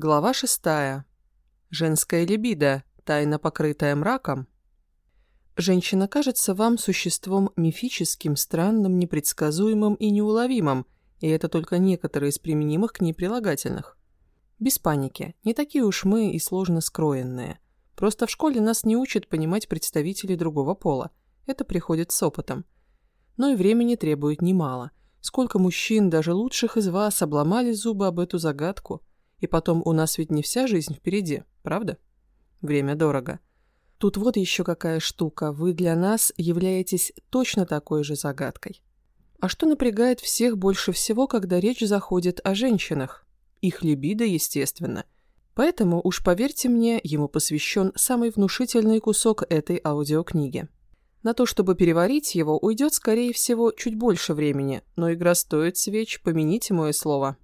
Глава шестая. Женская либидо, тайно покрытая мраком. Женщина кажется вам существом мифическим, странным, непредсказуемым и неуловимым, и это только некоторые из применимых к ней прилагательных. Без паники, не такие уж мы и сложно скроенные. Просто в школе нас не учат понимать представителей другого пола. Это приходит с опытом. Но и времени требует немало. Сколько мужчин, даже лучших из вас, обломали зубы об эту загадку – и потом, у нас ведь не вся жизнь впереди, правда? Время дорого. Тут вот еще какая штука. Вы для нас являетесь точно такой же загадкой. А что напрягает всех больше всего, когда речь заходит о женщинах? Их либидо, естественно. Поэтому, уж поверьте мне, ему посвящен самый внушительный кусок этой аудиокниги. На то, чтобы переварить его, уйдет, скорее всего, чуть больше времени, но игра стоит свеч, помяните мое слово.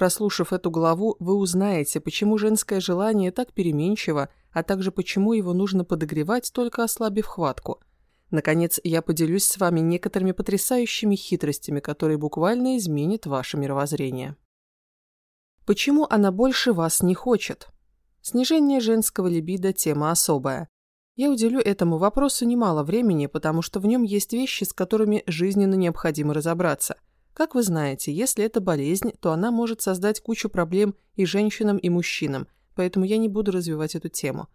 Прослушав эту главу, вы узнаете, почему женское желание так переменчиво, а также почему его нужно подогревать, только ослабив хватку. Наконец, я поделюсь с вами некоторыми потрясающими хитростями, которые буквально изменят ваше мировоззрение. Почему она больше вас не хочет? Снижение женского либидо – тема особая. Я уделю этому вопросу немало времени, потому что в нем есть вещи, с которыми жизненно необходимо разобраться – как вы знаете, если это болезнь, то она может создать кучу проблем и женщинам, и мужчинам, поэтому я не буду развивать эту тему.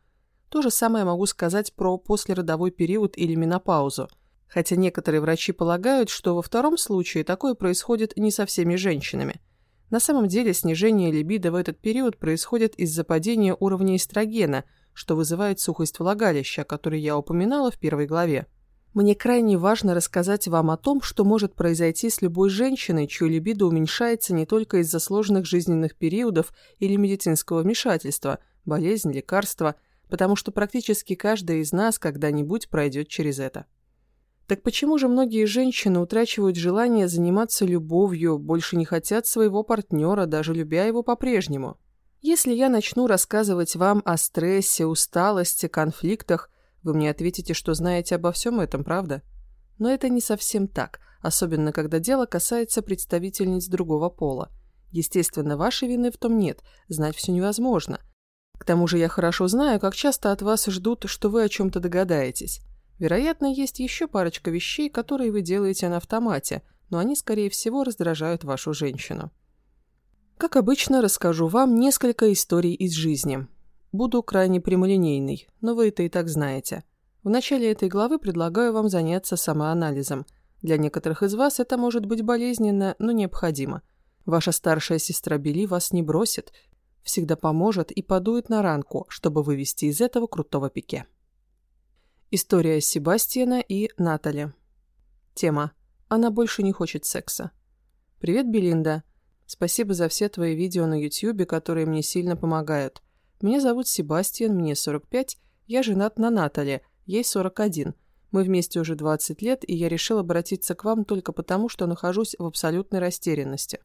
То же самое могу сказать про послеродовой период или менопаузу, хотя некоторые врачи полагают, что во втором случае такое происходит не со всеми женщинами. На самом деле снижение либидо в этот период происходит из-за падения уровня эстрогена, что вызывает сухость влагалища, о которой я упоминала в первой главе. Мне крайне важно рассказать вам о том, что может произойти с любой женщиной, чье либидо уменьшается не только из-за сложных жизненных периодов или медицинского вмешательства, болезнь, лекарства, потому что практически каждая из нас когда-нибудь пройдет через это. Так почему же многие женщины утрачивают желание заниматься любовью, больше не хотят своего партнера, даже любя его по-прежнему? Если я начну рассказывать вам о стрессе, усталости, конфликтах, вы мне ответите, что знаете обо всем этом, правда? Но это не совсем так, особенно когда дело касается представительниц другого пола. Естественно, вашей вины в том нет, знать все невозможно. К тому же я хорошо знаю, как часто от вас ждут, что вы о чем-то догадаетесь. Вероятно, есть еще парочка вещей, которые вы делаете на автомате, но они, скорее всего, раздражают вашу женщину. Как обычно, расскажу вам несколько историй из жизни. Буду крайне прямолинейный, но вы это и так знаете. В начале этой главы предлагаю вам заняться самоанализом. Для некоторых из вас это может быть болезненно, но необходимо. Ваша старшая сестра Бели вас не бросит, всегда поможет и подует на ранку, чтобы вывести из этого крутого пике. История Себастьяна и Натали. Тема. Она больше не хочет секса. Привет, Белинда. Спасибо за все твои видео на YouTube, которые мне сильно помогают. Меня зовут Себастьян, мне 45, я женат на Натали, ей 41. Мы вместе уже 20 лет, и я решил обратиться к вам только потому, что нахожусь в абсолютной растерянности.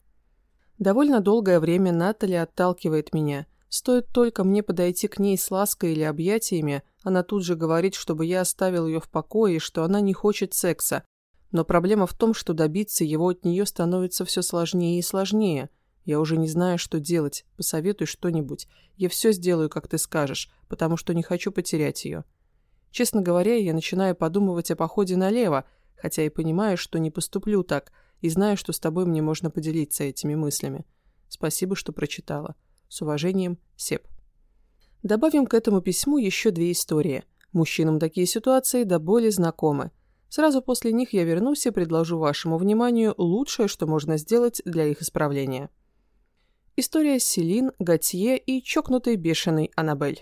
Довольно долгое время Натали отталкивает меня. Стоит только мне подойти к ней с лаской или объятиями, она тут же говорит, чтобы я оставил ее в покое и что она не хочет секса. Но проблема в том, что добиться его от нее становится все сложнее и сложнее – я уже не знаю, что делать. Посоветуй что-нибудь. Я все сделаю, как ты скажешь, потому что не хочу потерять ее. Честно говоря, я начинаю подумывать о походе налево, хотя и понимаю, что не поступлю так, и знаю, что с тобой мне можно поделиться этими мыслями. Спасибо, что прочитала. С уважением, Сеп. Добавим к этому письму еще две истории. Мужчинам такие ситуации до боли знакомы. Сразу после них я вернусь и предложу вашему вниманию лучшее, что можно сделать для их исправления. История Селин, Готье и чокнутой бешеной Аннабель.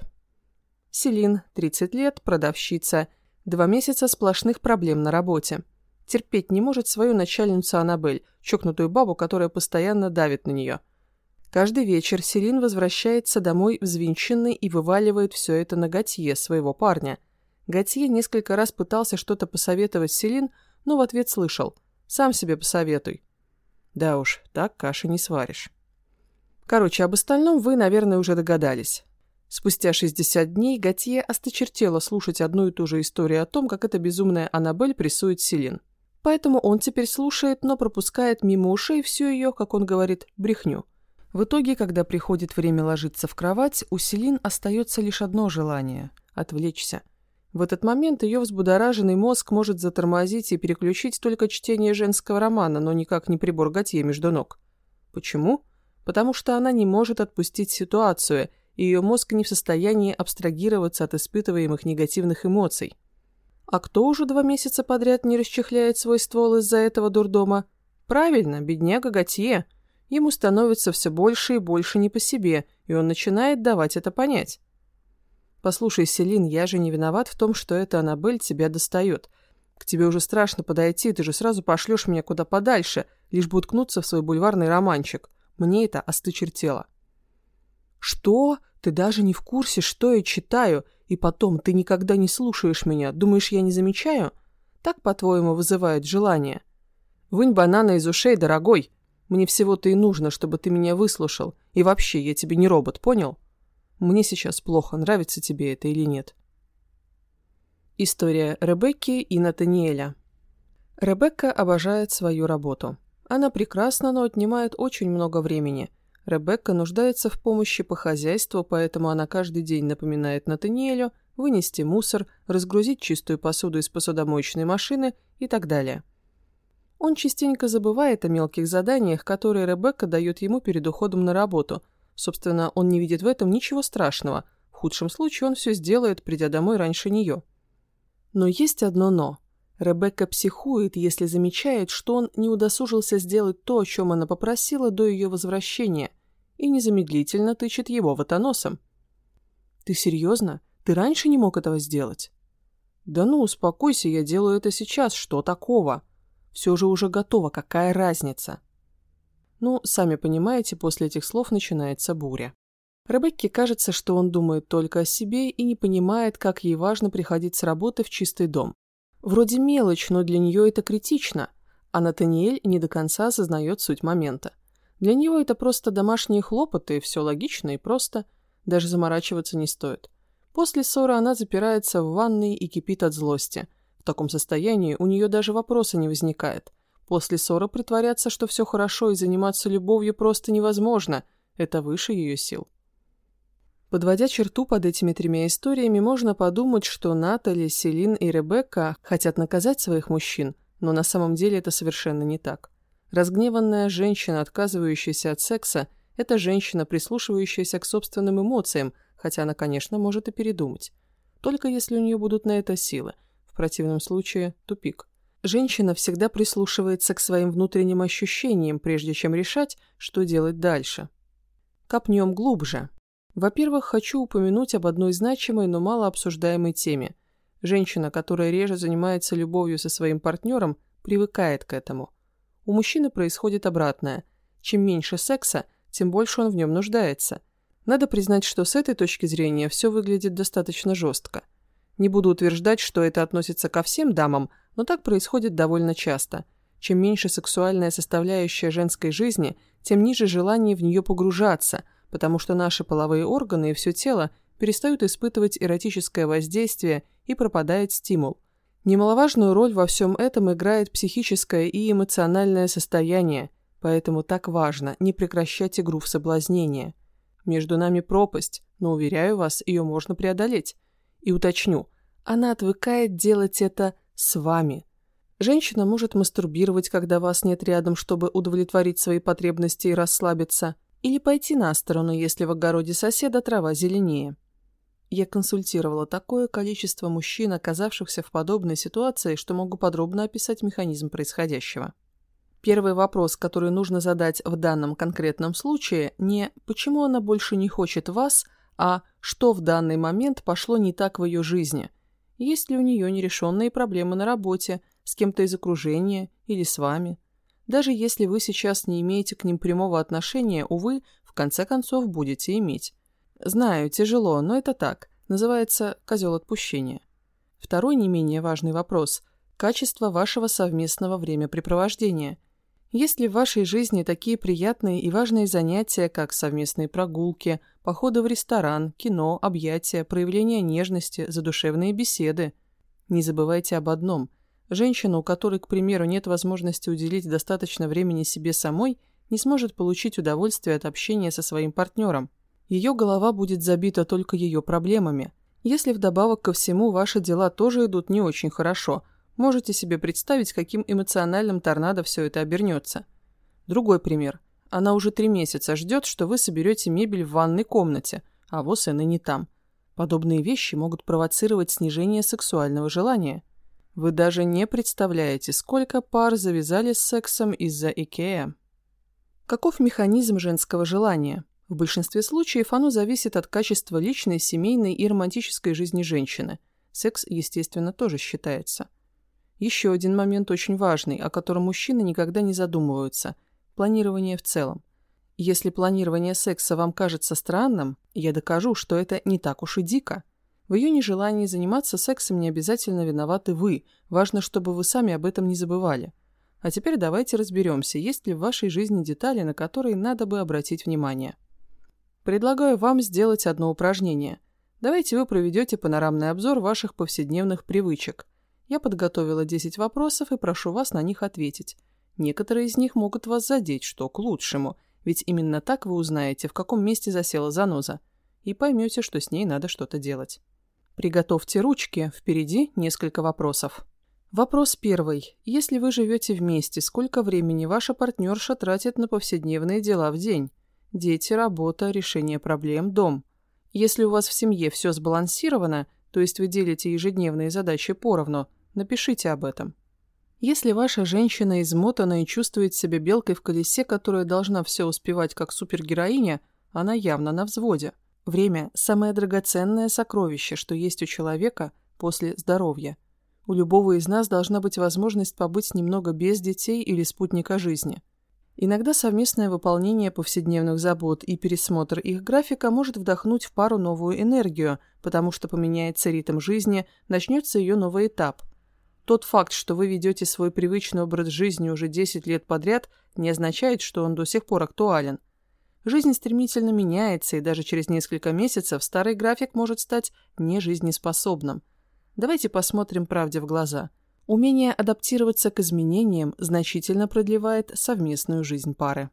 Селин, 30 лет, продавщица. Два месяца сплошных проблем на работе. Терпеть не может свою начальницу Аннабель, чокнутую бабу, которая постоянно давит на нее. Каждый вечер Селин возвращается домой взвинченный и вываливает все это на Готье, своего парня. Готье несколько раз пытался что-то посоветовать Селин, но в ответ слышал «Сам себе посоветуй». Да уж, так каши не сваришь. Короче, об остальном вы, наверное, уже догадались. Спустя 60 дней Готье осточертело слушать одну и ту же историю о том, как эта безумная Аннабель прессует Селин. Поэтому он теперь слушает, но пропускает мимо ушей всю ее, как он говорит, брехню. В итоге, когда приходит время ложиться в кровать, у Селин остается лишь одно желание – отвлечься. В этот момент ее взбудораженный мозг может затормозить и переключить только чтение женского романа, но никак не прибор Готье между ног. Почему? Потому что она не может отпустить ситуацию, и ее мозг не в состоянии абстрагироваться от испытываемых негативных эмоций. А кто уже два месяца подряд не расчехляет свой ствол из-за этого дурдома? Правильно, бедняга Готье. Ему становится все больше и больше не по себе, и он начинает давать это понять. «Послушай, Селин, я же не виноват в том, что эта Аннабель тебя достает. К тебе уже страшно подойти, ты же сразу пошлешь меня куда подальше, лишь бы уткнуться в свой бульварный романчик. Мне это остычертело». «Что? Ты даже не в курсе, что я читаю, и потом ты никогда не слушаешь меня, думаешь, я не замечаю? Так, по-твоему, вызывает желание?» «Вынь банана из ушей, дорогой. Мне всего-то и нужно, чтобы ты меня выслушал. И вообще, я тебе не робот, понял?» Мне сейчас плохо, нравится тебе это или нет. История Ребекки и Натаниэля. Ребекка обожает свою работу. Она прекрасна, но отнимает очень много времени. Ребекка нуждается в помощи по хозяйству, поэтому она каждый день напоминает Натаниэлю вынести мусор, разгрузить чистую посуду из посудомоечной машины и так далее. Он частенько забывает о мелких заданиях, которые Ребекка дает ему перед уходом на работу – Собственно, он не видит в этом ничего страшного. В худшем случае он все сделает, придя домой раньше нее. Но есть одно «но». Ребекка психует, если замечает, что он не удосужился сделать то, о чем она попросила до ее возвращения, и незамедлительно тычет его ватоносом. «Ты серьезно? Ты раньше не мог этого сделать?» «Да ну, успокойся, я делаю это сейчас, что такого?» «Все же уже готово, какая разница?» Ну, сами понимаете, после этих слов начинается буря. Ребекке кажется, что он думает только о себе и не понимает, как ей важно приходить с работы в чистый дом. Вроде мелочь, но для нее это критично, а Натаниэль не до конца осознает суть момента. Для него это просто домашние хлопоты, все логично и просто, даже заморачиваться не стоит. После ссоры она запирается в ванной и кипит от злости. В таком состоянии у нее даже вопроса не возникает – После ссоры притворяться, что все хорошо и заниматься любовью просто невозможно. Это выше ее сил. Подводя черту под этими тремя историями, можно подумать, что Натали, Селин и Ребекка хотят наказать своих мужчин, но на самом деле это совершенно не так. Разгневанная женщина, отказывающаяся от секса, это женщина, прислушивающаяся к собственным эмоциям, хотя она, конечно, может и передумать. Только если у нее будут на это силы. В противном случае – тупик. Женщина всегда прислушивается к своим внутренним ощущениям, прежде чем решать, что делать дальше. Копнем глубже. Во-первых, хочу упомянуть об одной значимой, но мало обсуждаемой теме. Женщина, которая реже занимается любовью со своим партнером, привыкает к этому. У мужчины происходит обратное. Чем меньше секса, тем больше он в нем нуждается. Надо признать, что с этой точки зрения все выглядит достаточно жестко. Не буду утверждать, что это относится ко всем дамам, но так происходит довольно часто. Чем меньше сексуальная составляющая женской жизни, тем ниже желание в нее погружаться, потому что наши половые органы и все тело перестают испытывать эротическое воздействие и пропадает стимул. Немаловажную роль во всем этом играет психическое и эмоциональное состояние, поэтому так важно не прекращать игру в соблазнение. Между нами пропасть, но, уверяю вас, ее можно преодолеть. И уточню, она отвыкает делать это с вами. Женщина может мастурбировать, когда вас нет рядом, чтобы удовлетворить свои потребности и расслабиться, или пойти на сторону, если в огороде соседа трава зеленее. Я консультировала такое количество мужчин, оказавшихся в подобной ситуации, что могу подробно описать механизм происходящего. Первый вопрос, который нужно задать в данном конкретном случае, не «почему она больше не хочет вас», а «что в данный момент пошло не так в ее жизни», есть ли у нее нерешенные проблемы на работе, с кем-то из окружения или с вами. Даже если вы сейчас не имеете к ним прямого отношения, увы, в конце концов будете иметь. Знаю, тяжело, но это так. Называется «козел отпущения». Второй не менее важный вопрос – качество вашего совместного времяпрепровождения – есть ли в вашей жизни такие приятные и важные занятия, как совместные прогулки, походы в ресторан, кино, объятия, проявление нежности, задушевные беседы? Не забывайте об одном. Женщина, у которой, к примеру, нет возможности уделить достаточно времени себе самой, не сможет получить удовольствие от общения со своим партнером. Ее голова будет забита только ее проблемами. Если вдобавок ко всему ваши дела тоже идут не очень хорошо, можете себе представить, каким эмоциональным торнадо все это обернется. Другой пример. Она уже три месяца ждет, что вы соберете мебель в ванной комнате, а вот и не там. Подобные вещи могут провоцировать снижение сексуального желания. Вы даже не представляете, сколько пар завязали с сексом из-за Икеа. Каков механизм женского желания? В большинстве случаев оно зависит от качества личной, семейной и романтической жизни женщины. Секс, естественно, тоже считается. Еще один момент очень важный, о котором мужчины никогда не задумываются – планирование в целом. Если планирование секса вам кажется странным, я докажу, что это не так уж и дико. В ее нежелании заниматься сексом не обязательно виноваты вы, важно, чтобы вы сами об этом не забывали. А теперь давайте разберемся, есть ли в вашей жизни детали, на которые надо бы обратить внимание. Предлагаю вам сделать одно упражнение. Давайте вы проведете панорамный обзор ваших повседневных привычек. Я подготовила 10 вопросов и прошу вас на них ответить. Некоторые из них могут вас задеть, что к лучшему, ведь именно так вы узнаете, в каком месте засела заноза, и поймете, что с ней надо что-то делать. Приготовьте ручки, впереди несколько вопросов. Вопрос первый. Если вы живете вместе, сколько времени ваша партнерша тратит на повседневные дела в день? Дети, работа, решение проблем, дом. Если у вас в семье все сбалансировано, то есть вы делите ежедневные задачи поровну, напишите об этом. Если ваша женщина измотана и чувствует себя белкой в колесе, которая должна все успевать как супергероиня, она явно на взводе. Время – самое драгоценное сокровище, что есть у человека после здоровья – у любого из нас должна быть возможность побыть немного без детей или спутника жизни. Иногда совместное выполнение повседневных забот и пересмотр их графика может вдохнуть в пару новую энергию, потому что поменяется ритм жизни, начнется ее новый этап. Тот факт, что вы ведете свой привычный образ жизни уже 10 лет подряд, не означает, что он до сих пор актуален. Жизнь стремительно меняется, и даже через несколько месяцев старый график может стать нежизнеспособным – Давайте посмотрим правде в глаза. Умение адаптироваться к изменениям значительно продлевает совместную жизнь пары.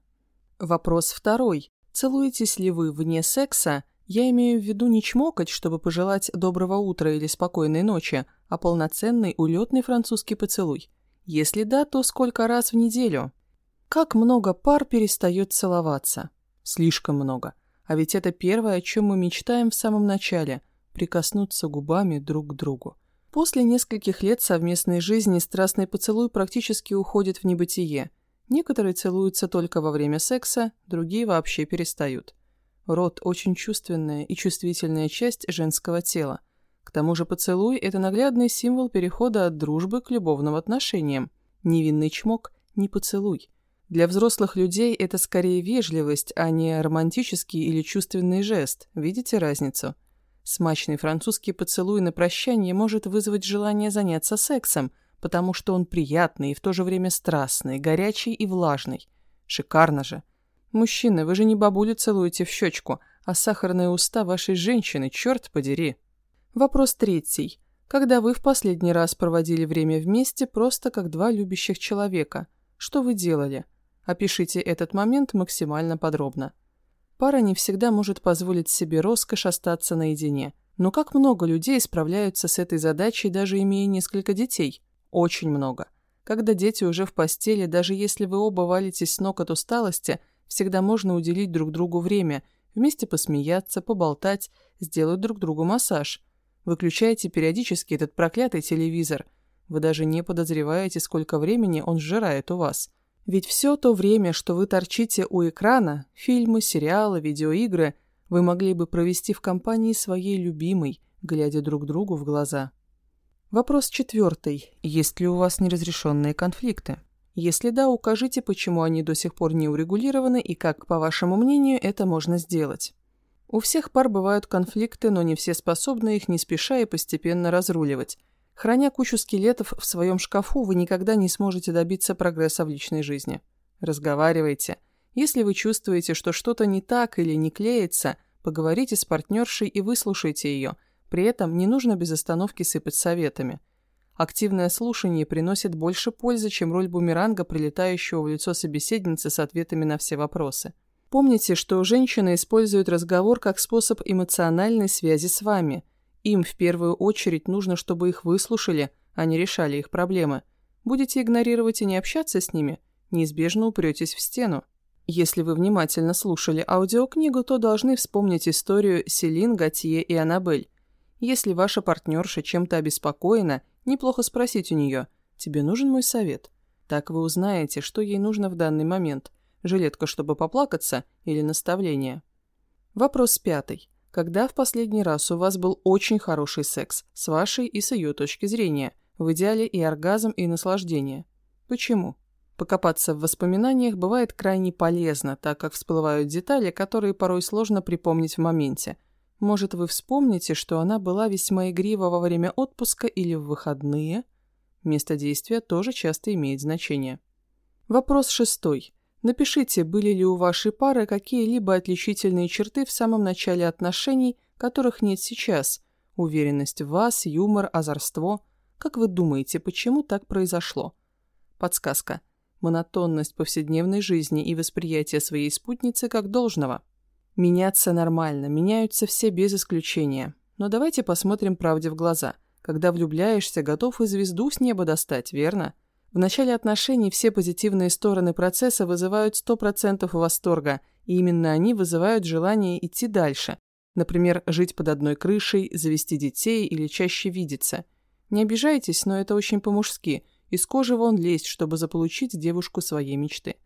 Вопрос второй. Целуетесь ли вы вне секса? Я имею в виду не чмокать, чтобы пожелать доброго утра или спокойной ночи, а полноценный улетный французский поцелуй. Если да, то сколько раз в неделю? Как много пар перестает целоваться? Слишком много. А ведь это первое, о чем мы мечтаем в самом начале – прикоснуться губами друг к другу. После нескольких лет совместной жизни страстный поцелуй практически уходит в небытие. Некоторые целуются только во время секса, другие вообще перестают. Рот – очень чувственная и чувствительная часть женского тела. К тому же поцелуй – это наглядный символ перехода от дружбы к любовным отношениям. Невинный чмок – не поцелуй. Для взрослых людей это скорее вежливость, а не романтический или чувственный жест. Видите разницу? Смачный французский поцелуй на прощание может вызвать желание заняться сексом, потому что он приятный и в то же время страстный, горячий и влажный. Шикарно же. Мужчины, вы же не бабулю целуете в щечку, а сахарные уста вашей женщины, черт подери. Вопрос третий. Когда вы в последний раз проводили время вместе просто как два любящих человека? Что вы делали? Опишите этот момент максимально подробно. Пара не всегда может позволить себе роскошь остаться наедине. Но как много людей справляются с этой задачей, даже имея несколько детей? Очень много. Когда дети уже в постели, даже если вы оба валитесь с ног от усталости, всегда можно уделить друг другу время, вместе посмеяться, поболтать, сделать друг другу массаж. Выключайте периодически этот проклятый телевизор. Вы даже не подозреваете, сколько времени он сжирает у вас. Ведь все то время, что вы торчите у экрана, фильмы, сериалы, видеоигры, вы могли бы провести в компании своей любимой, глядя друг другу в глаза. Вопрос четвертый. Есть ли у вас неразрешенные конфликты? Если да, укажите, почему они до сих пор не урегулированы и как, по вашему мнению, это можно сделать. У всех пар бывают конфликты, но не все способны их не спеша и постепенно разруливать. Храня кучу скелетов в своем шкафу, вы никогда не сможете добиться прогресса в личной жизни. Разговаривайте. Если вы чувствуете, что что-то не так или не клеится, поговорите с партнершей и выслушайте ее. При этом не нужно без остановки сыпать советами. Активное слушание приносит больше пользы, чем роль бумеранга, прилетающего в лицо собеседницы с ответами на все вопросы. Помните, что женщины используют разговор как способ эмоциональной связи с вами. Им в первую очередь нужно, чтобы их выслушали, а не решали их проблемы. Будете игнорировать и не общаться с ними, неизбежно упретесь в стену. Если вы внимательно слушали аудиокнигу, то должны вспомнить историю Селин, Готье и Аннабель. Если ваша партнерша чем-то обеспокоена Неплохо спросить у нее, тебе нужен мой совет? Так вы узнаете, что ей нужно в данный момент. Жилетка, чтобы поплакаться, или наставление? Вопрос пятый. Когда в последний раз у вас был очень хороший секс, с вашей и с ее точки зрения, в идеале и оргазм, и наслаждение? Почему? Покопаться в воспоминаниях бывает крайне полезно, так как всплывают детали, которые порой сложно припомнить в моменте – может, вы вспомните, что она была весьма игрива во время отпуска или в выходные? Место действия тоже часто имеет значение. Вопрос шестой. Напишите, были ли у вашей пары какие-либо отличительные черты в самом начале отношений, которых нет сейчас. Уверенность в вас, юмор, озорство. Как вы думаете, почему так произошло? Подсказка. Монотонность повседневной жизни и восприятие своей спутницы как должного. Меняться нормально, меняются все без исключения. Но давайте посмотрим правде в глаза. Когда влюбляешься, готов и звезду с неба достать, верно? В начале отношений все позитивные стороны процесса вызывают 100% восторга, и именно они вызывают желание идти дальше. Например, жить под одной крышей, завести детей или чаще видеться. Не обижайтесь, но это очень по-мужски. Из кожи вон лезть, чтобы заполучить девушку своей мечты.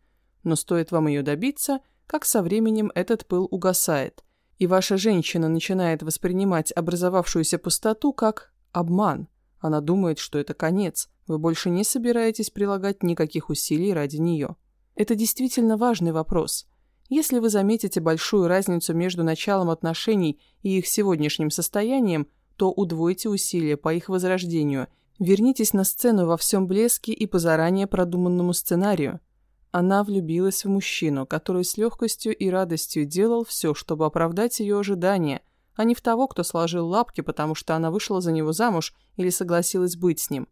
Но стоит вам ее добиться – как со временем этот пыл угасает, и ваша женщина начинает воспринимать образовавшуюся пустоту как обман. Она думает, что это конец, вы больше не собираетесь прилагать никаких усилий ради нее. Это действительно важный вопрос. Если вы заметите большую разницу между началом отношений и их сегодняшним состоянием, то удвойте усилия по их возрождению, вернитесь на сцену во всем блеске и по заранее продуманному сценарию – она влюбилась в мужчину, который с легкостью и радостью делал все, чтобы оправдать ее ожидания, а не в того, кто сложил лапки, потому что она вышла за него замуж или согласилась быть с ним.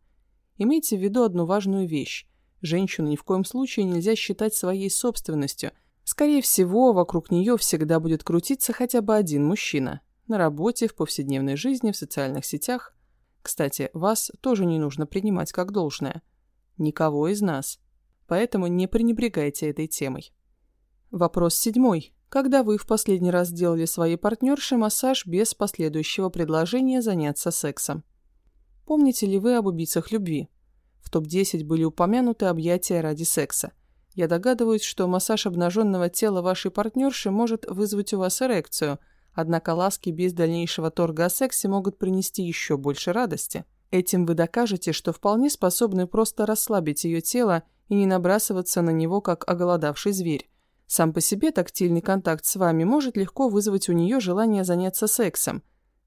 Имейте в виду одну важную вещь. Женщину ни в коем случае нельзя считать своей собственностью. Скорее всего, вокруг нее всегда будет крутиться хотя бы один мужчина. На работе, в повседневной жизни, в социальных сетях. Кстати, вас тоже не нужно принимать как должное. Никого из нас поэтому не пренебрегайте этой темой. Вопрос седьмой. Когда вы в последний раз делали своей партнерше массаж без последующего предложения заняться сексом? Помните ли вы об убийцах любви? В топ-10 были упомянуты объятия ради секса. Я догадываюсь, что массаж обнаженного тела вашей партнерши может вызвать у вас эрекцию, однако ласки без дальнейшего торга о сексе могут принести еще больше радости. Этим вы докажете, что вполне способны просто расслабить ее тело и не набрасываться на него, как оголодавший зверь. Сам по себе тактильный контакт с вами может легко вызвать у нее желание заняться сексом.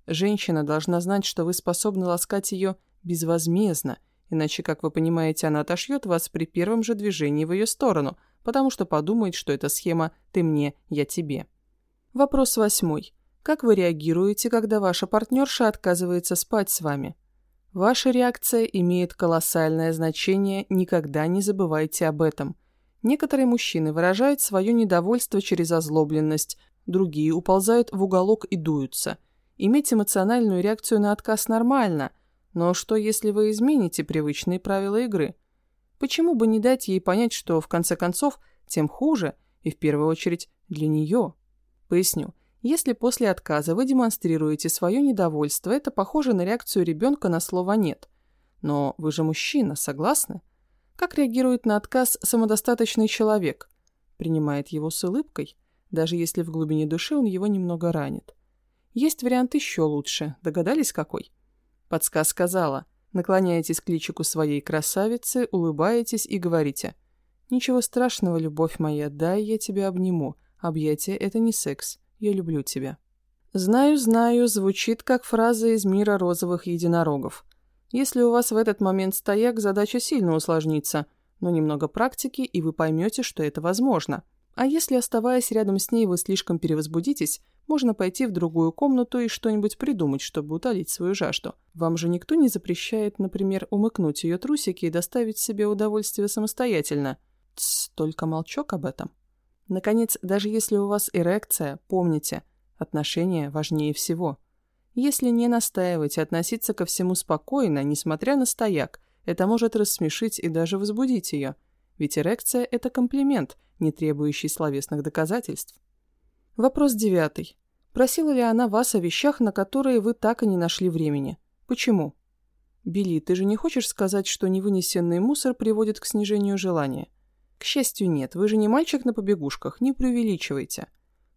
Женщина должна знать, что вы способны ласкать ее безвозмездно, иначе, как вы понимаете, она отошьет вас при первом же движении в ее сторону, потому что подумает, что это схема «ты мне, я тебе». Вопрос восьмой. Как вы реагируете, когда ваша партнерша отказывается спать с вами? Ваша реакция имеет колоссальное значение, никогда не забывайте об этом. Некоторые мужчины выражают свое недовольство через озлобленность, другие уползают в уголок и дуются. Иметь эмоциональную реакцию на отказ нормально, но что если вы измените привычные правила игры? Почему бы не дать ей понять, что в конце концов тем хуже, и в первую очередь для нее? Поясню. Если после отказа вы демонстрируете свое недовольство, это похоже на реакцию ребенка на слово «нет». Но вы же мужчина, согласны? Как реагирует на отказ самодостаточный человек? Принимает его с улыбкой, даже если в глубине души он его немного ранит. Есть вариант еще лучше. Догадались, какой? Подсказ сказала. Наклоняетесь к личику своей красавицы, улыбаетесь и говорите. «Ничего страшного, любовь моя, дай я тебя обниму. Объятие – это не секс. Я люблю тебя». «Знаю, знаю» звучит как фраза из мира розовых единорогов. Если у вас в этот момент стояк, задача сильно усложнится, но немного практики, и вы поймете, что это возможно. А если, оставаясь рядом с ней, вы слишком перевозбудитесь, можно пойти в другую комнату и что-нибудь придумать, чтобы утолить свою жажду. Вам же никто не запрещает, например, умыкнуть ее трусики и доставить себе удовольствие самостоятельно. Тсс, только молчок об этом. Наконец, даже если у вас эрекция, помните, отношения важнее всего. Если не настаивать и относиться ко всему спокойно, несмотря на стояк, это может рассмешить и даже возбудить ее. Ведь эрекция – это комплимент, не требующий словесных доказательств. Вопрос девятый. Просила ли она вас о вещах, на которые вы так и не нашли времени? Почему? Билли, ты же не хочешь сказать, что невынесенный мусор приводит к снижению желания? К счастью, нет. Вы же не мальчик на побегушках, не преувеличивайте.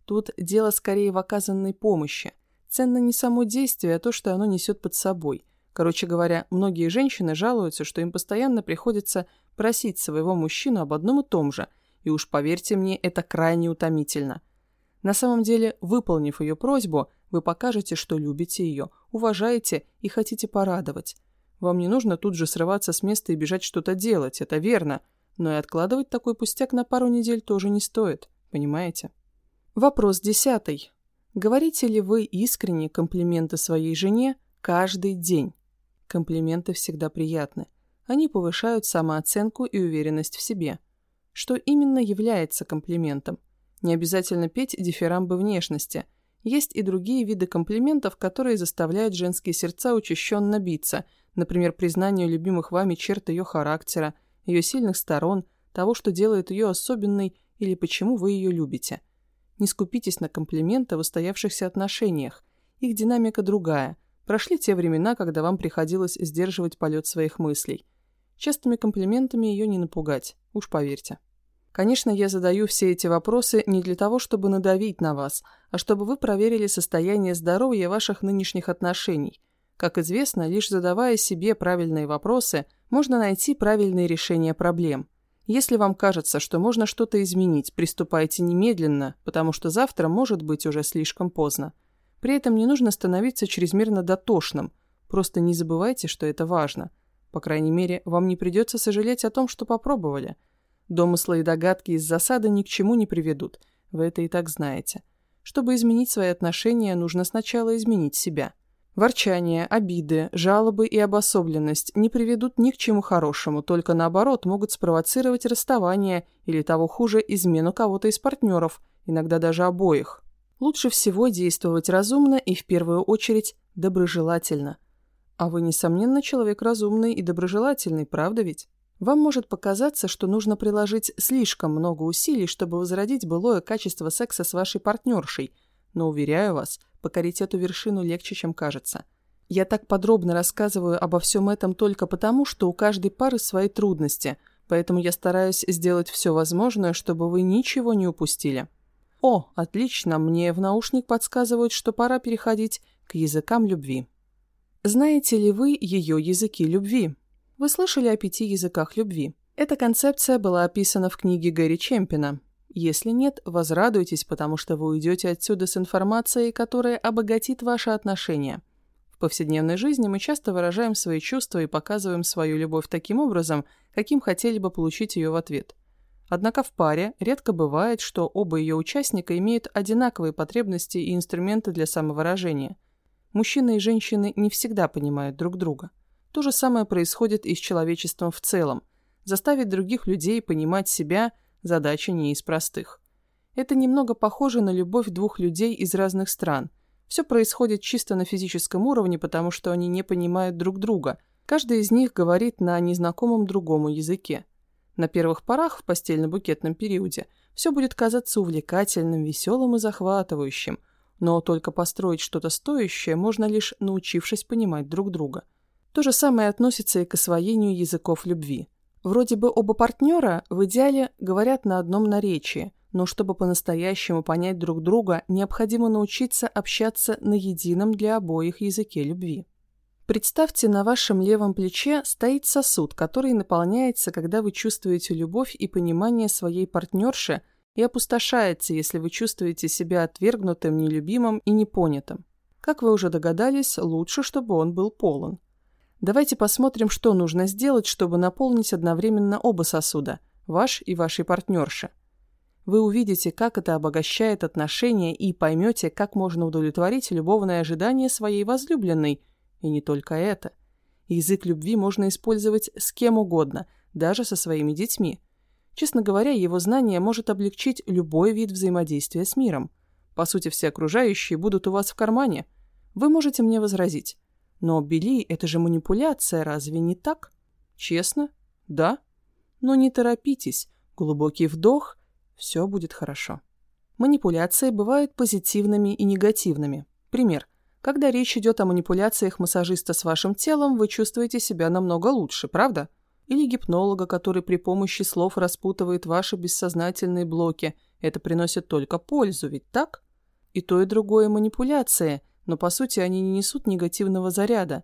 Тут дело скорее в оказанной помощи. Ценно не само действие, а то, что оно несет под собой. Короче говоря, многие женщины жалуются, что им постоянно приходится просить своего мужчину об одном и том же, и уж поверьте мне, это крайне утомительно. На самом деле, выполнив ее просьбу, вы покажете, что любите ее, уважаете и хотите порадовать. Вам не нужно тут же срываться с места и бежать что-то делать, это верно, но и откладывать такой пустяк на пару недель тоже не стоит, понимаете? Вопрос десятый. Говорите ли вы искренне комплименты своей жене каждый день? Комплименты всегда приятны. Они повышают самооценку и уверенность в себе. Что именно является комплиментом? Не обязательно петь дифирамбы внешности. Есть и другие виды комплиментов, которые заставляют женские сердца учащенно биться, например, признание любимых вами черт ее характера, ее сильных сторон, того, что делает ее особенной или почему вы ее любите – не скупитесь на комплименты в устоявшихся отношениях. Их динамика другая. Прошли те времена, когда вам приходилось сдерживать полет своих мыслей. Частыми комплиментами ее не напугать, уж поверьте. Конечно, я задаю все эти вопросы не для того, чтобы надавить на вас, а чтобы вы проверили состояние здоровья ваших нынешних отношений. Как известно, лишь задавая себе правильные вопросы, можно найти правильные решения проблем – если вам кажется, что можно что-то изменить, приступайте немедленно, потому что завтра может быть уже слишком поздно. При этом не нужно становиться чрезмерно дотошным, просто не забывайте, что это важно. По крайней мере, вам не придется сожалеть о том, что попробовали. Домыслы и догадки из засады ни к чему не приведут, вы это и так знаете. Чтобы изменить свои отношения, нужно сначала изменить себя. Ворчание, обиды, жалобы и обособленность не приведут ни к чему хорошему, только наоборот могут спровоцировать расставание или того хуже измену кого-то из партнеров, иногда даже обоих. Лучше всего действовать разумно и в первую очередь доброжелательно. А вы, несомненно, человек разумный и доброжелательный, правда ведь? Вам может показаться, что нужно приложить слишком много усилий, чтобы возродить былое качество секса с вашей партнершей, но, уверяю вас, покорить эту вершину легче, чем кажется. Я так подробно рассказываю обо всем этом только потому, что у каждой пары свои трудности, поэтому я стараюсь сделать все возможное, чтобы вы ничего не упустили. О, отлично, мне в наушник подсказывают, что пора переходить к языкам любви. Знаете ли вы ее языки любви? Вы слышали о пяти языках любви? Эта концепция была описана в книге Гэри Чемпина если нет, возрадуйтесь, потому что вы уйдете отсюда с информацией, которая обогатит ваши отношения. В повседневной жизни мы часто выражаем свои чувства и показываем свою любовь таким образом, каким хотели бы получить ее в ответ. Однако в паре редко бывает, что оба ее участника имеют одинаковые потребности и инструменты для самовыражения. Мужчины и женщины не всегда понимают друг друга. То же самое происходит и с человечеством в целом. Заставить других людей понимать себя – Задача не из простых. Это немного похоже на любовь двух людей из разных стран. Все происходит чисто на физическом уровне, потому что они не понимают друг друга. Каждый из них говорит на незнакомом другому языке. На первых порах в постельно-букетном периоде все будет казаться увлекательным, веселым и захватывающим, но только построить что-то стоящее можно лишь научившись понимать друг друга. То же самое относится и к освоению языков любви. Вроде бы оба партнера в идеале говорят на одном наречии, но чтобы по-настоящему понять друг друга, необходимо научиться общаться на едином для обоих языке любви. Представьте, на вашем левом плече стоит сосуд, который наполняется, когда вы чувствуете любовь и понимание своей партнерши, и опустошается, если вы чувствуете себя отвергнутым, нелюбимым и непонятым. Как вы уже догадались, лучше, чтобы он был полон. Давайте посмотрим, что нужно сделать, чтобы наполнить одновременно оба сосуда, ваш и вашей партнерши. Вы увидите, как это обогащает отношения и поймете, как можно удовлетворить любовное ожидание своей возлюбленной. И не только это. Язык любви можно использовать с кем угодно, даже со своими детьми. Честно говоря, его знание может облегчить любой вид взаимодействия с миром. По сути, все окружающие будут у вас в кармане. Вы можете мне возразить. Но, Бели, это же манипуляция, разве не так? Честно? Да. Но не торопитесь. Глубокий вдох – все будет хорошо. Манипуляции бывают позитивными и негативными. Пример. Когда речь идет о манипуляциях массажиста с вашим телом, вы чувствуете себя намного лучше, правда? Или гипнолога, который при помощи слов распутывает ваши бессознательные блоки. Это приносит только пользу, ведь так? И то, и другое манипуляции, но по сути они не несут негативного заряда.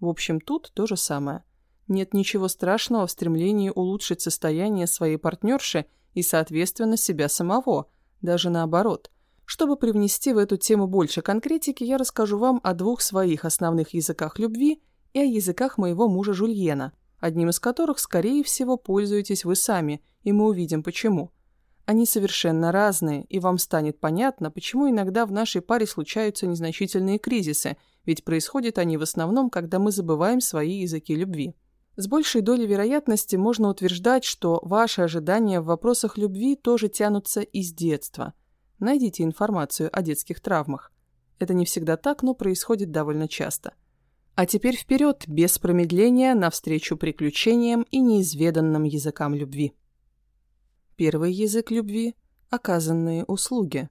В общем, тут то же самое. Нет ничего страшного в стремлении улучшить состояние своей партнерши и, соответственно, себя самого, даже наоборот. Чтобы привнести в эту тему больше конкретики, я расскажу вам о двух своих основных языках любви и о языках моего мужа Жульена, одним из которых, скорее всего, пользуетесь вы сами, и мы увидим почему. Они совершенно разные, и вам станет понятно, почему иногда в нашей паре случаются незначительные кризисы, ведь происходят они в основном, когда мы забываем свои языки любви. С большей долей вероятности можно утверждать, что ваши ожидания в вопросах любви тоже тянутся из детства. Найдите информацию о детских травмах. Это не всегда так, но происходит довольно часто. А теперь вперед, без промедления, навстречу приключениям и неизведанным языкам любви. Первый язык любви – оказанные услуги.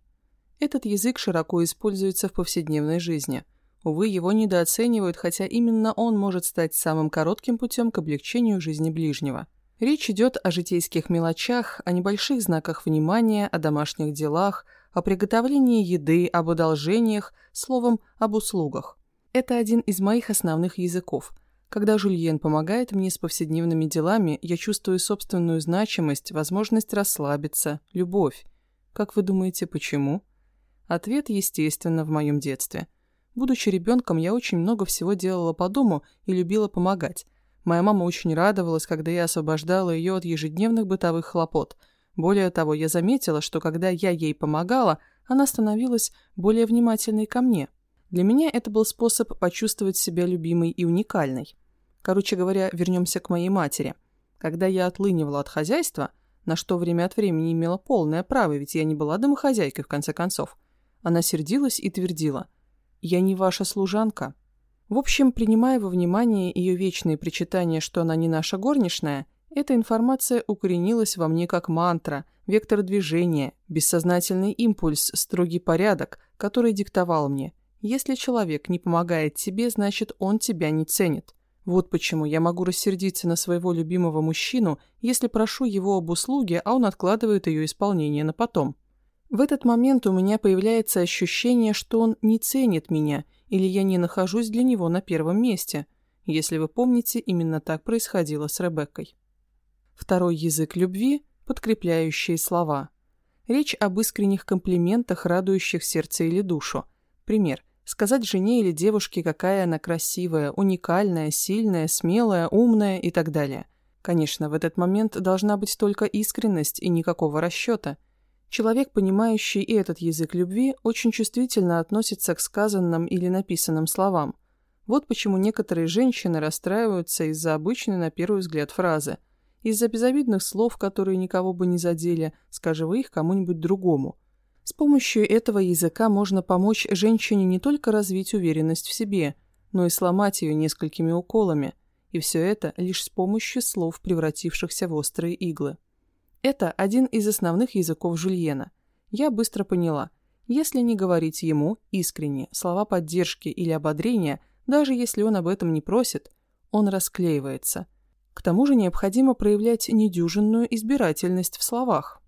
Этот язык широко используется в повседневной жизни – Увы, его недооценивают, хотя именно он может стать самым коротким путем к облегчению жизни ближнего. Речь идет о житейских мелочах, о небольших знаках внимания, о домашних делах, о приготовлении еды, об одолжениях, словом, об услугах. Это один из моих основных языков. Когда Жульен помогает мне с повседневными делами, я чувствую собственную значимость, возможность расслабиться, любовь. Как вы думаете, почему? Ответ, естественно, в моем детстве – Будучи ребенком, я очень много всего делала по дому и любила помогать. Моя мама очень радовалась, когда я освобождала ее от ежедневных бытовых хлопот. Более того, я заметила, что когда я ей помогала, она становилась более внимательной ко мне. Для меня это был способ почувствовать себя любимой и уникальной. Короче говоря, вернемся к моей матери. Когда я отлынивала от хозяйства, на что время от времени имела полное право, ведь я не была домохозяйкой в конце концов, она сердилась и твердила – «Я не ваша служанка». В общем, принимая во внимание ее вечные причитания, что она не наша горничная, эта информация укоренилась во мне как мантра, вектор движения, бессознательный импульс, строгий порядок, который диктовал мне. Если человек не помогает тебе, значит, он тебя не ценит. Вот почему я могу рассердиться на своего любимого мужчину, если прошу его об услуге, а он откладывает ее исполнение на потом. В этот момент у меня появляется ощущение, что он не ценит меня, или я не нахожусь для него на первом месте. Если вы помните, именно так происходило с Ребеккой. Второй язык любви – подкрепляющие слова. Речь об искренних комплиментах, радующих сердце или душу. Пример. Сказать жене или девушке, какая она красивая, уникальная, сильная, смелая, умная и так далее. Конечно, в этот момент должна быть только искренность и никакого расчета – Человек, понимающий и этот язык любви, очень чувствительно относится к сказанным или написанным словам. Вот почему некоторые женщины расстраиваются из-за обычной на первый взгляд фразы. Из-за безобидных слов, которые никого бы не задели, скажи вы их кому-нибудь другому. С помощью этого языка можно помочь женщине не только развить уверенность в себе, но и сломать ее несколькими уколами. И все это лишь с помощью слов, превратившихся в острые иглы. Это один из основных языков Жульена. Я быстро поняла. Если не говорить ему искренне слова поддержки или ободрения, даже если он об этом не просит, он расклеивается. К тому же необходимо проявлять недюжинную избирательность в словах.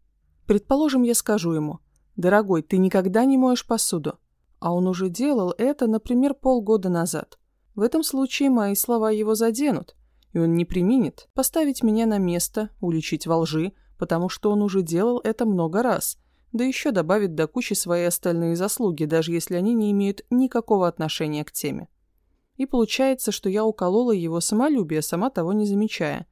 Предположим, я скажу ему «Дорогой, ты никогда не моешь посуду», а он уже делал это, например, полгода назад. В этом случае мои слова его заденут, и он не применит поставить меня на место, уличить во лжи, потому что он уже делал это много раз, да еще добавит до кучи свои остальные заслуги, даже если они не имеют никакого отношения к теме. И получается, что я уколола его самолюбие, сама того не замечая.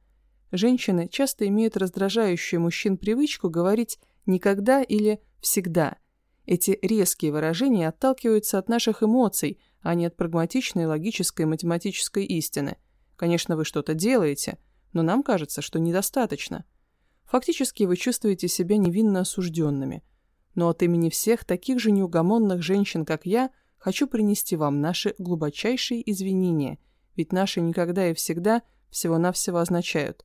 Женщины часто имеют раздражающую мужчин привычку говорить «никогда» или «всегда». Эти резкие выражения отталкиваются от наших эмоций, а не от прагматичной, логической, математической истины. Конечно, вы что-то делаете, но нам кажется, что недостаточно. Фактически вы чувствуете себя невинно осужденными. Но от имени всех таких же неугомонных женщин, как я, хочу принести вам наши глубочайшие извинения, ведь наши никогда и всегда всего-навсего означают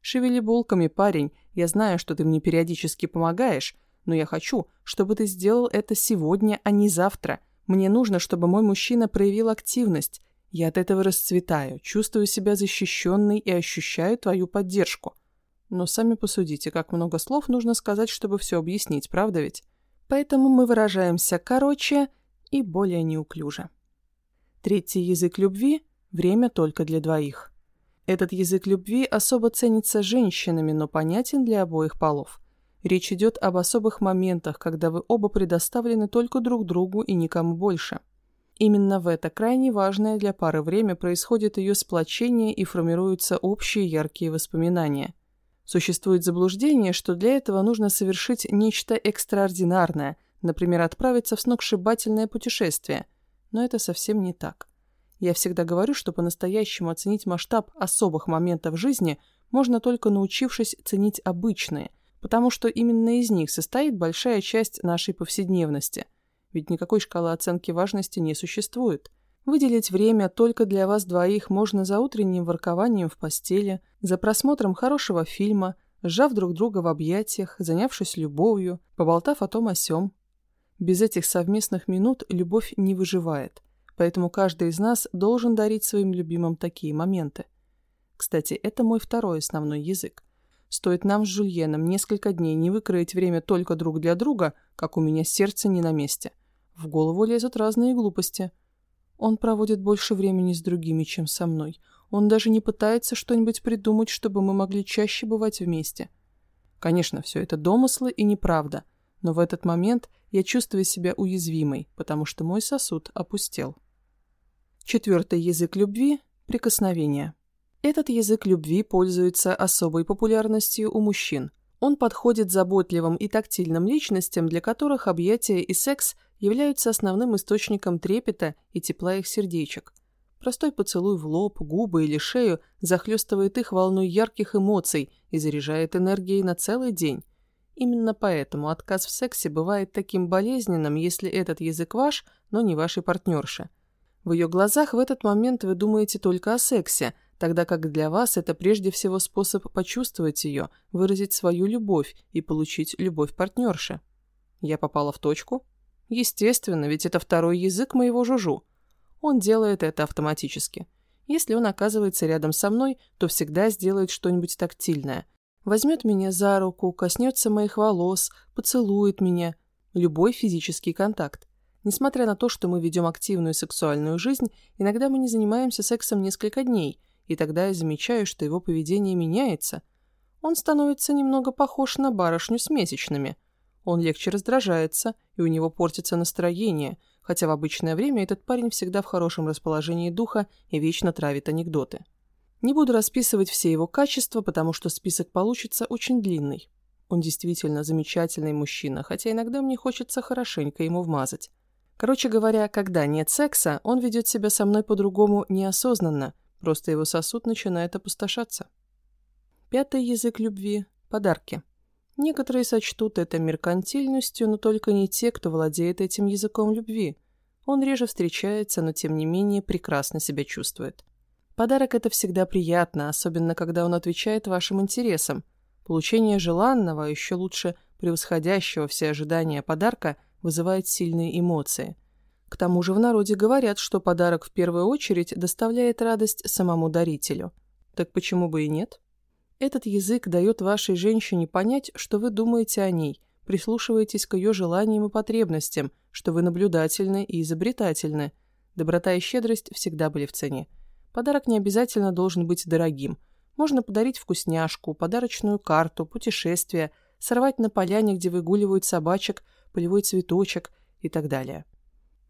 «Шевели булками, парень, я знаю, что ты мне периодически помогаешь, но я хочу, чтобы ты сделал это сегодня, а не завтра. Мне нужно, чтобы мой мужчина проявил активность. Я от этого расцветаю, чувствую себя защищенной и ощущаю твою поддержку. Но сами посудите, как много слов нужно сказать, чтобы все объяснить, правда ведь? Поэтому мы выражаемся короче и более неуклюже. Третий язык любви – время только для двоих. Этот язык любви особо ценится женщинами, но понятен для обоих полов. Речь идет об особых моментах, когда вы оба предоставлены только друг другу и никому больше. Именно в это крайне важное для пары время происходит ее сплочение и формируются общие яркие воспоминания. Существует заблуждение, что для этого нужно совершить нечто экстраординарное, например, отправиться в сногсшибательное путешествие. Но это совсем не так. Я всегда говорю, что по-настоящему оценить масштаб особых моментов жизни можно только научившись ценить обычные – потому что именно из них состоит большая часть нашей повседневности. Ведь никакой шкалы оценки важности не существует. Выделить время только для вас двоих можно за утренним воркованием в постели, за просмотром хорошего фильма, сжав друг друга в объятиях, занявшись любовью, поболтав о том о сём. Без этих совместных минут любовь не выживает, поэтому каждый из нас должен дарить своим любимым такие моменты. Кстати, это мой второй основной язык. Стоит нам с Жульеном несколько дней не выкроить время только друг для друга, как у меня сердце не на месте. В голову лезут разные глупости. Он проводит больше времени с другими, чем со мной. Он даже не пытается что-нибудь придумать, чтобы мы могли чаще бывать вместе. Конечно, все это домыслы и неправда, но в этот момент я чувствую себя уязвимой, потому что мой сосуд опустел. Четвертый язык любви – прикосновение. Этот язык любви пользуется особой популярностью у мужчин. Он подходит заботливым и тактильным личностям, для которых объятия и секс являются основным источником трепета и тепла их сердечек. Простой поцелуй в лоб, губы или шею захлестывает их волной ярких эмоций и заряжает энергией на целый день. Именно поэтому отказ в сексе бывает таким болезненным, если этот язык ваш, но не вашей партнерши. В ее глазах в этот момент вы думаете только о сексе, тогда как для вас это прежде всего способ почувствовать ее, выразить свою любовь и получить любовь партнерши. Я попала в точку? Естественно, ведь это второй язык моего жужу. Он делает это автоматически. Если он оказывается рядом со мной, то всегда сделает что-нибудь тактильное. Возьмет меня за руку, коснется моих волос, поцелует меня. Любой физический контакт. Несмотря на то, что мы ведем активную сексуальную жизнь, иногда мы не занимаемся сексом несколько дней – и тогда я замечаю, что его поведение меняется. Он становится немного похож на барышню с месячными. Он легче раздражается, и у него портится настроение, хотя в обычное время этот парень всегда в хорошем расположении духа и вечно травит анекдоты. Не буду расписывать все его качества, потому что список получится очень длинный. Он действительно замечательный мужчина, хотя иногда мне хочется хорошенько ему вмазать. Короче говоря, когда нет секса, он ведет себя со мной по-другому неосознанно, Просто его сосуд начинает опустошаться. Пятый язык любви – подарки. Некоторые сочтут это меркантильностью, но только не те, кто владеет этим языком любви. Он реже встречается, но тем не менее прекрасно себя чувствует. Подарок – это всегда приятно, особенно когда он отвечает вашим интересам. Получение желанного, а еще лучше превосходящего все ожидания подарка вызывает сильные эмоции. К тому же в народе говорят, что подарок в первую очередь доставляет радость самому дарителю. Так почему бы и нет? Этот язык дает вашей женщине понять, что вы думаете о ней, прислушиваетесь к ее желаниям и потребностям, что вы наблюдательны и изобретательны. Доброта и щедрость всегда были в цене. Подарок не обязательно должен быть дорогим. Можно подарить вкусняшку, подарочную карту, путешествие, сорвать на поляне, где выгуливают собачек, полевой цветочек и так далее.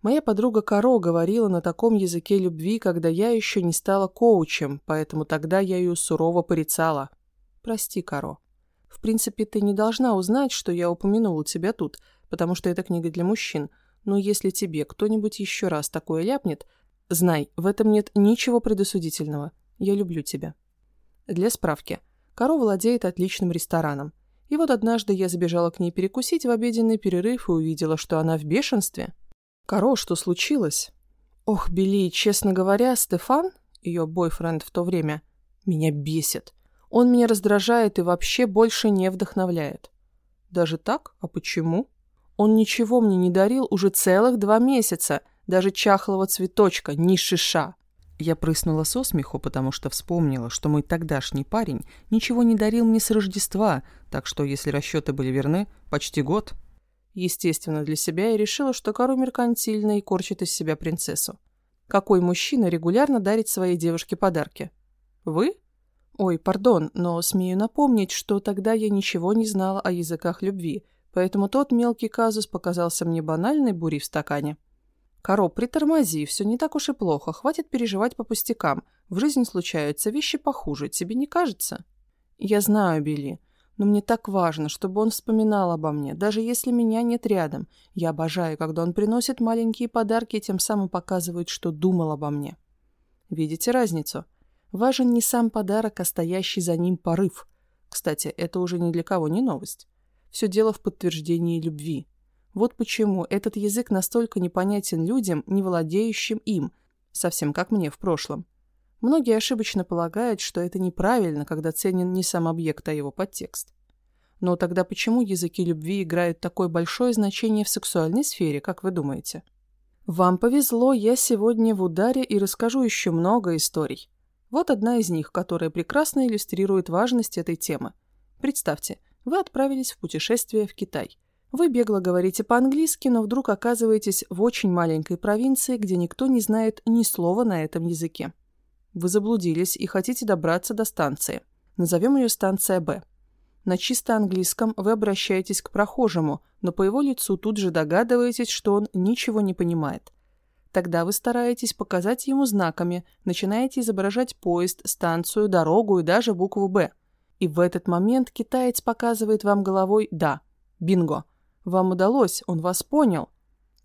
Моя подруга Каро говорила на таком языке любви, когда я еще не стала коучем, поэтому тогда я ее сурово порицала. Прости, Каро. В принципе, ты не должна узнать, что я упомянула тебя тут, потому что это книга для мужчин. Но если тебе кто-нибудь еще раз такое ляпнет, знай, в этом нет ничего предосудительного. Я люблю тебя. Для справки. Каро владеет отличным рестораном. И вот однажды я забежала к ней перекусить в обеденный перерыв и увидела, что она в бешенстве. «Каро, что случилось?» «Ох, Билли, честно говоря, Стефан, ее бойфренд в то время, меня бесит. Он меня раздражает и вообще больше не вдохновляет». «Даже так? А почему?» «Он ничего мне не дарил уже целых два месяца, даже чахлого цветочка, ни шиша. Я прыснула со смеху, потому что вспомнила, что мой тогдашний парень ничего не дарил мне с Рождества, так что, если расчеты были верны, почти год. Естественно, для себя я решила, что Кару меркантильна и корчит из себя принцессу. Какой мужчина регулярно дарит своей девушке подарки? Вы? Ой, пардон, но смею напомнить, что тогда я ничего не знала о языках любви, поэтому тот мелкий казус показался мне банальной бурей в стакане. «Коро, притормози, все не так уж и плохо, хватит переживать по пустякам. В жизни случаются вещи похуже, тебе не кажется?» «Я знаю, Билли, но мне так важно, чтобы он вспоминал обо мне, даже если меня нет рядом. Я обожаю, когда он приносит маленькие подарки и тем самым показывает, что думал обо мне». «Видите разницу? Важен не сам подарок, а стоящий за ним порыв. Кстати, это уже ни для кого не новость. Все дело в подтверждении любви». Вот почему этот язык настолько непонятен людям, не владеющим им, совсем как мне в прошлом. Многие ошибочно полагают, что это неправильно, когда ценен не сам объект, а его подтекст. Но тогда почему языки любви играют такое большое значение в сексуальной сфере, как вы думаете? Вам повезло, я сегодня в ударе и расскажу еще много историй. Вот одна из них, которая прекрасно иллюстрирует важность этой темы. Представьте, вы отправились в путешествие в Китай – вы бегло говорите по-английски, но вдруг оказываетесь в очень маленькой провинции, где никто не знает ни слова на этом языке. Вы заблудились и хотите добраться до станции. Назовем ее станция «Б». На чисто английском вы обращаетесь к прохожему, но по его лицу тут же догадываетесь, что он ничего не понимает. Тогда вы стараетесь показать ему знаками, начинаете изображать поезд, станцию, дорогу и даже букву «Б». И в этот момент китаец показывает вам головой «да», бинго – вам удалось, он вас понял.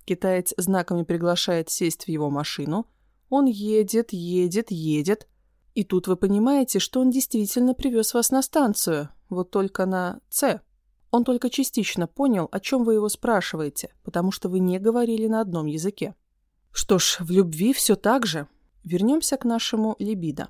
Китаец знаками приглашает сесть в его машину. Он едет, едет, едет. И тут вы понимаете, что он действительно привез вас на станцию, вот только на «С». Он только частично понял, о чем вы его спрашиваете, потому что вы не говорили на одном языке. Что ж, в любви все так же. Вернемся к нашему либидо.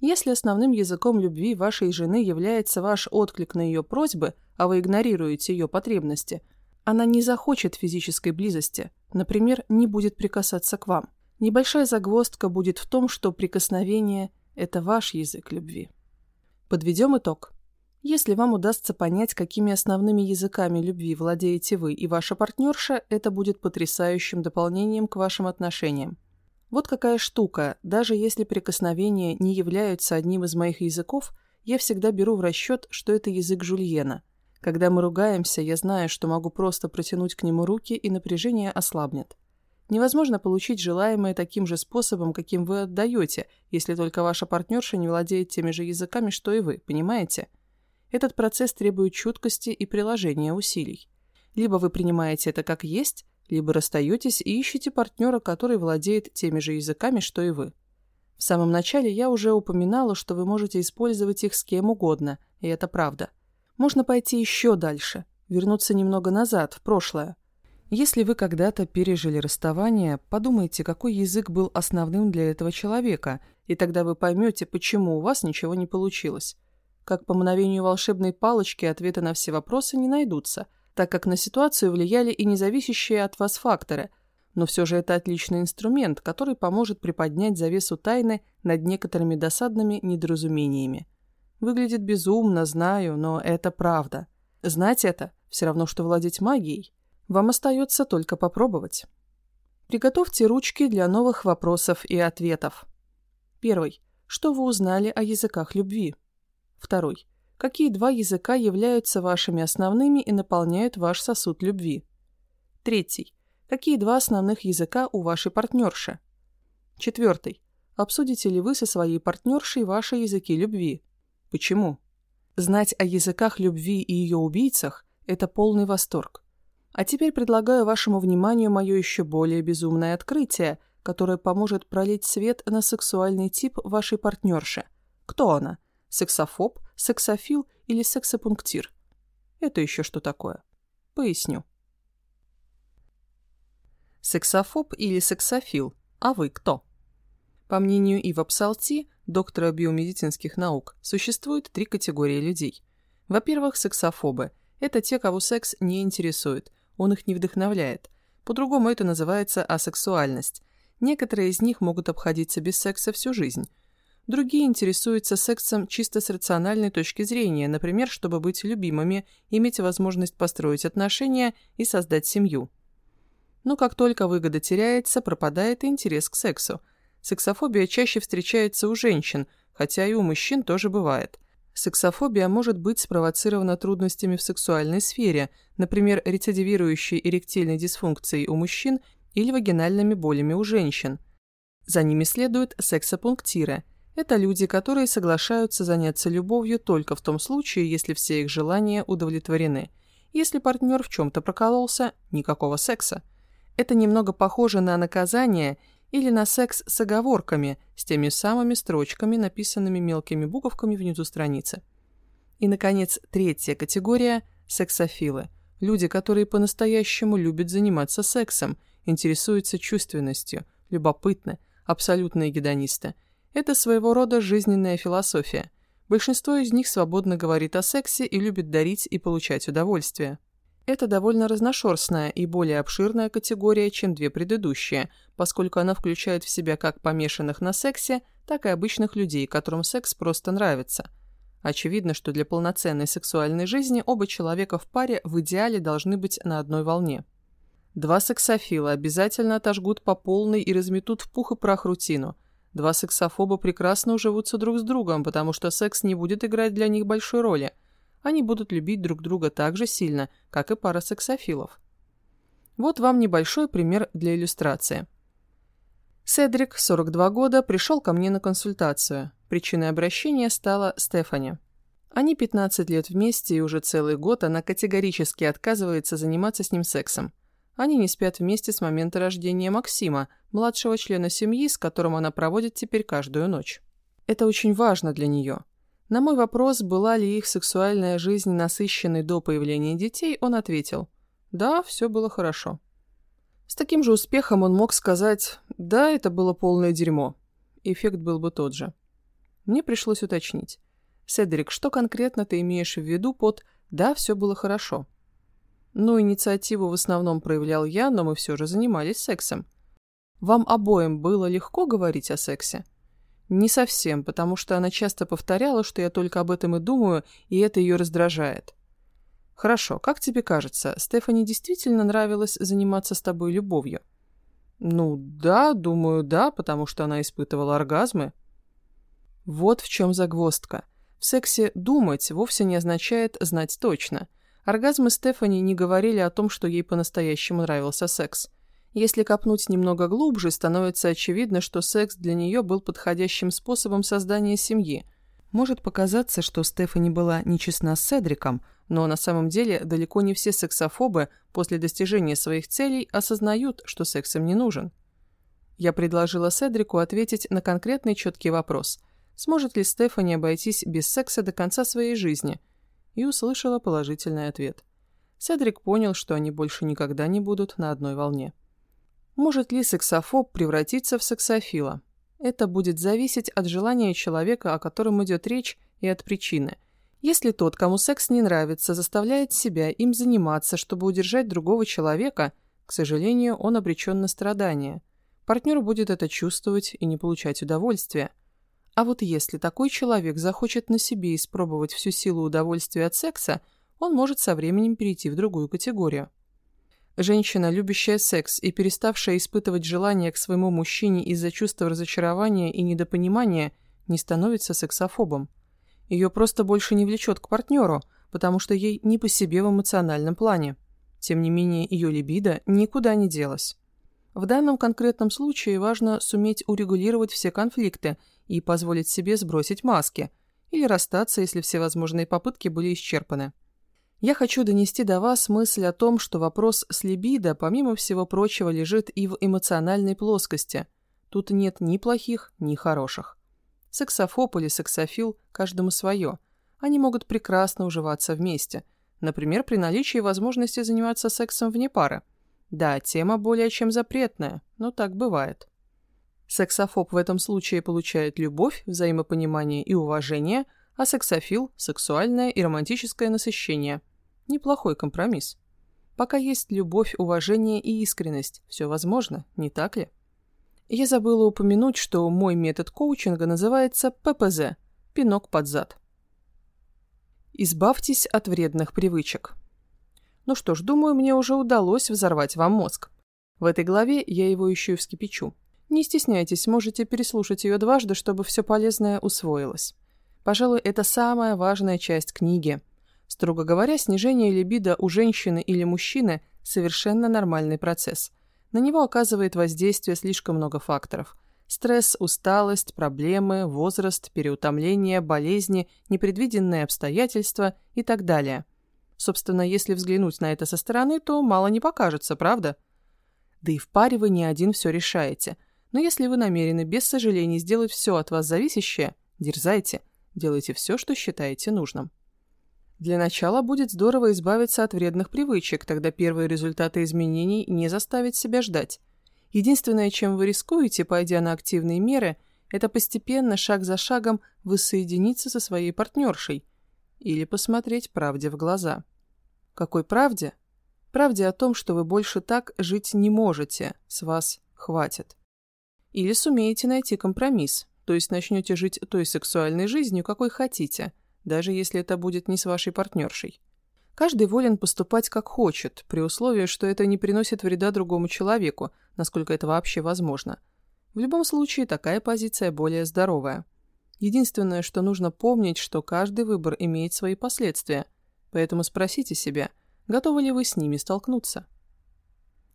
Если основным языком любви вашей жены является ваш отклик на ее просьбы, а вы игнорируете ее потребности – она не захочет физической близости, например, не будет прикасаться к вам. Небольшая загвоздка будет в том, что прикосновение – это ваш язык любви. Подведем итог. Если вам удастся понять, какими основными языками любви владеете вы и ваша партнерша, это будет потрясающим дополнением к вашим отношениям. Вот какая штука, даже если прикосновения не являются одним из моих языков, я всегда беру в расчет, что это язык Жульена – когда мы ругаемся, я знаю, что могу просто протянуть к нему руки, и напряжение ослабнет. Невозможно получить желаемое таким же способом, каким вы отдаете, если только ваша партнерша не владеет теми же языками, что и вы, понимаете? Этот процесс требует чуткости и приложения усилий. Либо вы принимаете это как есть, либо расстаетесь и ищете партнера, который владеет теми же языками, что и вы. В самом начале я уже упоминала, что вы можете использовать их с кем угодно, и это правда. Можно пойти еще дальше, вернуться немного назад, в прошлое. Если вы когда-то пережили расставание, подумайте, какой язык был основным для этого человека, и тогда вы поймете, почему у вас ничего не получилось. Как по мановению волшебной палочки ответы на все вопросы не найдутся, так как на ситуацию влияли и независящие от вас факторы, но все же это отличный инструмент, который поможет приподнять завесу тайны над некоторыми досадными недоразумениями. Выглядит безумно, знаю, но это правда. Знать это все равно, что владеть магией. Вам остается только попробовать. Приготовьте ручки для новых вопросов и ответов. Первый. Что вы узнали о языках любви? Второй. Какие два языка являются вашими основными и наполняют ваш сосуд любви? Третий. Какие два основных языка у вашей партнерши? Четвертый. Обсудите ли вы со своей партнершей ваши языки любви? Почему? Знать о языках любви и ее убийцах – это полный восторг. А теперь предлагаю вашему вниманию мое еще более безумное открытие, которое поможет пролить свет на сексуальный тип вашей партнерши. Кто она? Сексофоб, сексофил или сексопунктир? Это еще что такое? Поясню. Сексофоб или сексофил? А вы кто? По мнению Ива Псалти, доктора биомедицинских наук, существует три категории людей. Во-первых, сексофобы – это те, кого секс не интересует, он их не вдохновляет. По-другому это называется асексуальность. Некоторые из них могут обходиться без секса всю жизнь. Другие интересуются сексом чисто с рациональной точки зрения, например, чтобы быть любимыми, иметь возможность построить отношения и создать семью. Но как только выгода теряется, пропадает и интерес к сексу – Сексофобия чаще встречается у женщин, хотя и у мужчин тоже бывает. Сексофобия может быть спровоцирована трудностями в сексуальной сфере, например, рецидивирующей эректильной дисфункцией у мужчин или вагинальными болями у женщин. За ними следуют сексопунктиры. Это люди, которые соглашаются заняться любовью только в том случае, если все их желания удовлетворены. Если партнер в чем-то прокололся, никакого секса. Это немного похоже на наказание или на секс с оговорками, с теми самыми строчками, написанными мелкими буковками внизу страницы. И, наконец, третья категория – сексофилы. Люди, которые по-настоящему любят заниматься сексом, интересуются чувственностью, любопытны, абсолютные гедонисты. Это своего рода жизненная философия. Большинство из них свободно говорит о сексе и любит дарить и получать удовольствие. Это довольно разношерстная и более обширная категория, чем две предыдущие, поскольку она включает в себя как помешанных на сексе, так и обычных людей, которым секс просто нравится. Очевидно, что для полноценной сексуальной жизни оба человека в паре в идеале должны быть на одной волне. Два сексофила обязательно отожгут по полной и разметут в пух и прах рутину. Два сексофоба прекрасно уживутся друг с другом, потому что секс не будет играть для них большой роли – они будут любить друг друга так же сильно, как и пара сексофилов. Вот вам небольшой пример для иллюстрации. Седрик, 42 года, пришел ко мне на консультацию. Причиной обращения стала Стефани. Они 15 лет вместе, и уже целый год она категорически отказывается заниматься с ним сексом. Они не спят вместе с момента рождения Максима, младшего члена семьи, с которым она проводит теперь каждую ночь. Это очень важно для нее. На мой вопрос, была ли их сексуальная жизнь насыщенной до появления детей, он ответил «Да, все было хорошо». С таким же успехом он мог сказать «Да, это было полное дерьмо». Эффект был бы тот же. Мне пришлось уточнить. «Седрик, что конкретно ты имеешь в виду под «да, все было хорошо»?» Ну, инициативу в основном проявлял я, но мы все же занимались сексом. Вам обоим было легко говорить о сексе? Не совсем, потому что она часто повторяла, что я только об этом и думаю, и это ее раздражает. Хорошо, как тебе кажется, Стефани действительно нравилось заниматься с тобой любовью? Ну, да, думаю, да, потому что она испытывала оргазмы. Вот в чем загвоздка. В сексе «думать» вовсе не означает «знать точно». Оргазмы Стефани не говорили о том, что ей по-настоящему нравился секс. Если копнуть немного глубже, становится очевидно, что секс для нее был подходящим способом создания семьи. Может показаться, что Стефани была нечестна с Седриком, но на самом деле далеко не все сексофобы после достижения своих целей осознают, что секс им не нужен. Я предложила Седрику ответить на конкретный четкий вопрос. Сможет ли Стефани обойтись без секса до конца своей жизни? И услышала положительный ответ. Седрик понял, что они больше никогда не будут на одной волне. Может ли сексофоб превратиться в сексофила? Это будет зависеть от желания человека, о котором идет речь, и от причины. Если тот, кому секс не нравится, заставляет себя им заниматься, чтобы удержать другого человека, к сожалению, он обречен на страдания. Партнер будет это чувствовать и не получать удовольствия. А вот если такой человек захочет на себе испробовать всю силу удовольствия от секса, он может со временем перейти в другую категорию. Женщина, любящая секс и переставшая испытывать желание к своему мужчине из-за чувства разочарования и недопонимания, не становится сексофобом. Ее просто больше не влечет к партнеру, потому что ей не по себе в эмоциональном плане. Тем не менее, ее либидо никуда не делась. В данном конкретном случае важно суметь урегулировать все конфликты и позволить себе сбросить маски. или расстаться, если все возможные попытки были исчерпаны. Я хочу донести до вас мысль о том, что вопрос с либидо, помимо всего прочего, лежит и в эмоциональной плоскости. Тут нет ни плохих, ни хороших. Сексофоб или сексофил – каждому свое. Они могут прекрасно уживаться вместе. Например, при наличии возможности заниматься сексом вне пары. Да, тема более чем запретная, но так бывает. Сексофоб в этом случае получает любовь, взаимопонимание и уважение, а сексофил – сексуальное и романтическое насыщение. Неплохой компромисс. Пока есть любовь, уважение и искренность, все возможно, не так ли? Я забыла упомянуть, что мой метод коучинга называется ППЗ – пинок под зад. Избавьтесь от вредных привычек. Ну что ж, думаю, мне уже удалось взорвать вам мозг. В этой главе я его еще и вскипячу. Не стесняйтесь, можете переслушать ее дважды, чтобы все полезное усвоилось. Пожалуй, это самая важная часть книги. Строго говоря, снижение либидо у женщины или мужчины – совершенно нормальный процесс. На него оказывает воздействие слишком много факторов. Стресс, усталость, проблемы, возраст, переутомление, болезни, непредвиденные обстоятельства и так далее. Собственно, если взглянуть на это со стороны, то мало не покажется, правда? Да и в паре вы не один все решаете – но если вы намерены без сожалений сделать все от вас зависящее, дерзайте, делайте все, что считаете нужным. Для начала будет здорово избавиться от вредных привычек, тогда первые результаты изменений не заставят себя ждать. Единственное, чем вы рискуете, пойдя на активные меры, это постепенно, шаг за шагом, воссоединиться со своей партнершей или посмотреть правде в глаза. Какой правде? Правде о том, что вы больше так жить не можете, с вас хватит. Или сумеете найти компромисс, то есть начнете жить той сексуальной жизнью, какой хотите, даже если это будет не с вашей партнершей. Каждый волен поступать как хочет, при условии, что это не приносит вреда другому человеку, насколько это вообще возможно. В любом случае, такая позиция более здоровая. Единственное, что нужно помнить, что каждый выбор имеет свои последствия, поэтому спросите себя, готовы ли вы с ними столкнуться.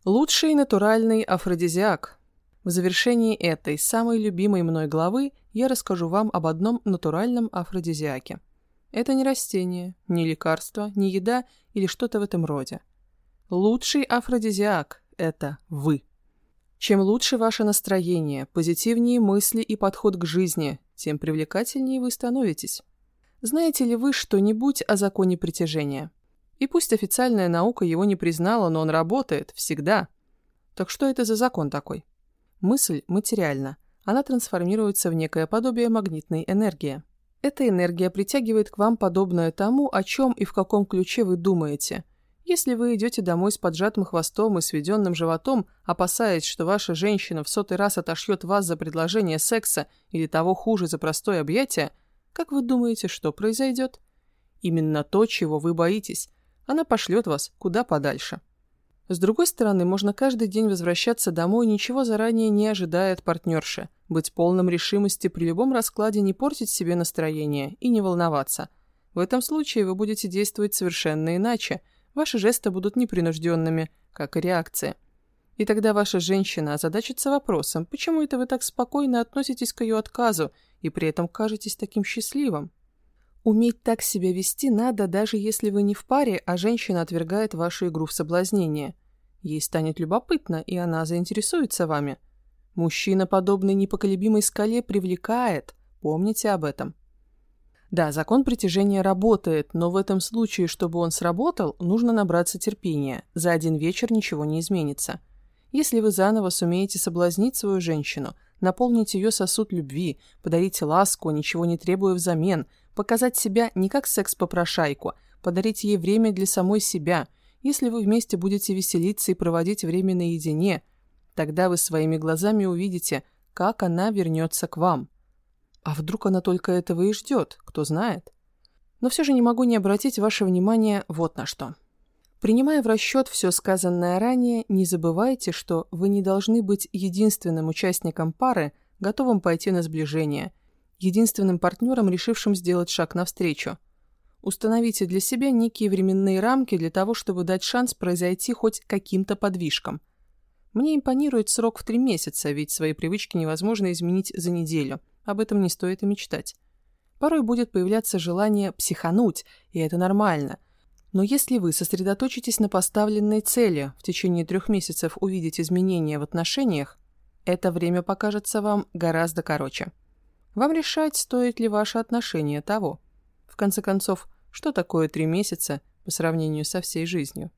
Лучший натуральный афродизиак в завершении этой, самой любимой мной главы, я расскажу вам об одном натуральном афродизиаке. Это не растение, не лекарство, не еда или что-то в этом роде. Лучший афродизиак – это вы. Чем лучше ваше настроение, позитивнее мысли и подход к жизни, тем привлекательнее вы становитесь. Знаете ли вы что-нибудь о законе притяжения? И пусть официальная наука его не признала, но он работает всегда. Так что это за закон такой? Мысль материальна. Она трансформируется в некое подобие магнитной энергии. Эта энергия притягивает к вам подобное тому, о чем и в каком ключе вы думаете. Если вы идете домой с поджатым хвостом и сведенным животом, опасаясь, что ваша женщина в сотый раз отошьет вас за предложение секса или того хуже за простое объятие, как вы думаете, что произойдет? Именно то, чего вы боитесь. Она пошлет вас куда подальше. С другой стороны, можно каждый день возвращаться домой, ничего заранее не ожидая от партнерши, быть полным решимости при любом раскладе не портить себе настроение и не волноваться. В этом случае вы будете действовать совершенно иначе, ваши жесты будут непринужденными, как и реакция. И тогда ваша женщина озадачится вопросом, почему это вы так спокойно относитесь к ее отказу и при этом кажетесь таким счастливым. Уметь так себя вести надо, даже если вы не в паре, а женщина отвергает вашу игру в соблазнение. Ей станет любопытно, и она заинтересуется вами. Мужчина, подобный непоколебимой скале, привлекает. Помните об этом. Да, закон притяжения работает, но в этом случае, чтобы он сработал, нужно набраться терпения. За один вечер ничего не изменится. Если вы заново сумеете соблазнить свою женщину, наполнить ее сосуд любви, подарить ласку, ничего не требуя взамен – Показать себя не как секс-попрошайку, подарить ей время для самой себя. Если вы вместе будете веселиться и проводить время наедине, тогда вы своими глазами увидите, как она вернется к вам. А вдруг она только этого и ждет, кто знает. Но все же не могу не обратить ваше внимание вот на что. Принимая в расчет все сказанное ранее, не забывайте, что вы не должны быть единственным участником пары, готовым пойти на сближение – единственным партнером, решившим сделать шаг навстречу. Установите для себя некие временные рамки для того, чтобы дать шанс произойти хоть каким-то подвижкам. Мне импонирует срок в три месяца, ведь свои привычки невозможно изменить за неделю. Об этом не стоит и мечтать. Порой будет появляться желание психануть, и это нормально. Но если вы сосредоточитесь на поставленной цели в течение трех месяцев увидеть изменения в отношениях, это время покажется вам гораздо короче. Вам решать, стоит ли ваше отношение того. В конце концов, что такое три месяца по сравнению со всей жизнью?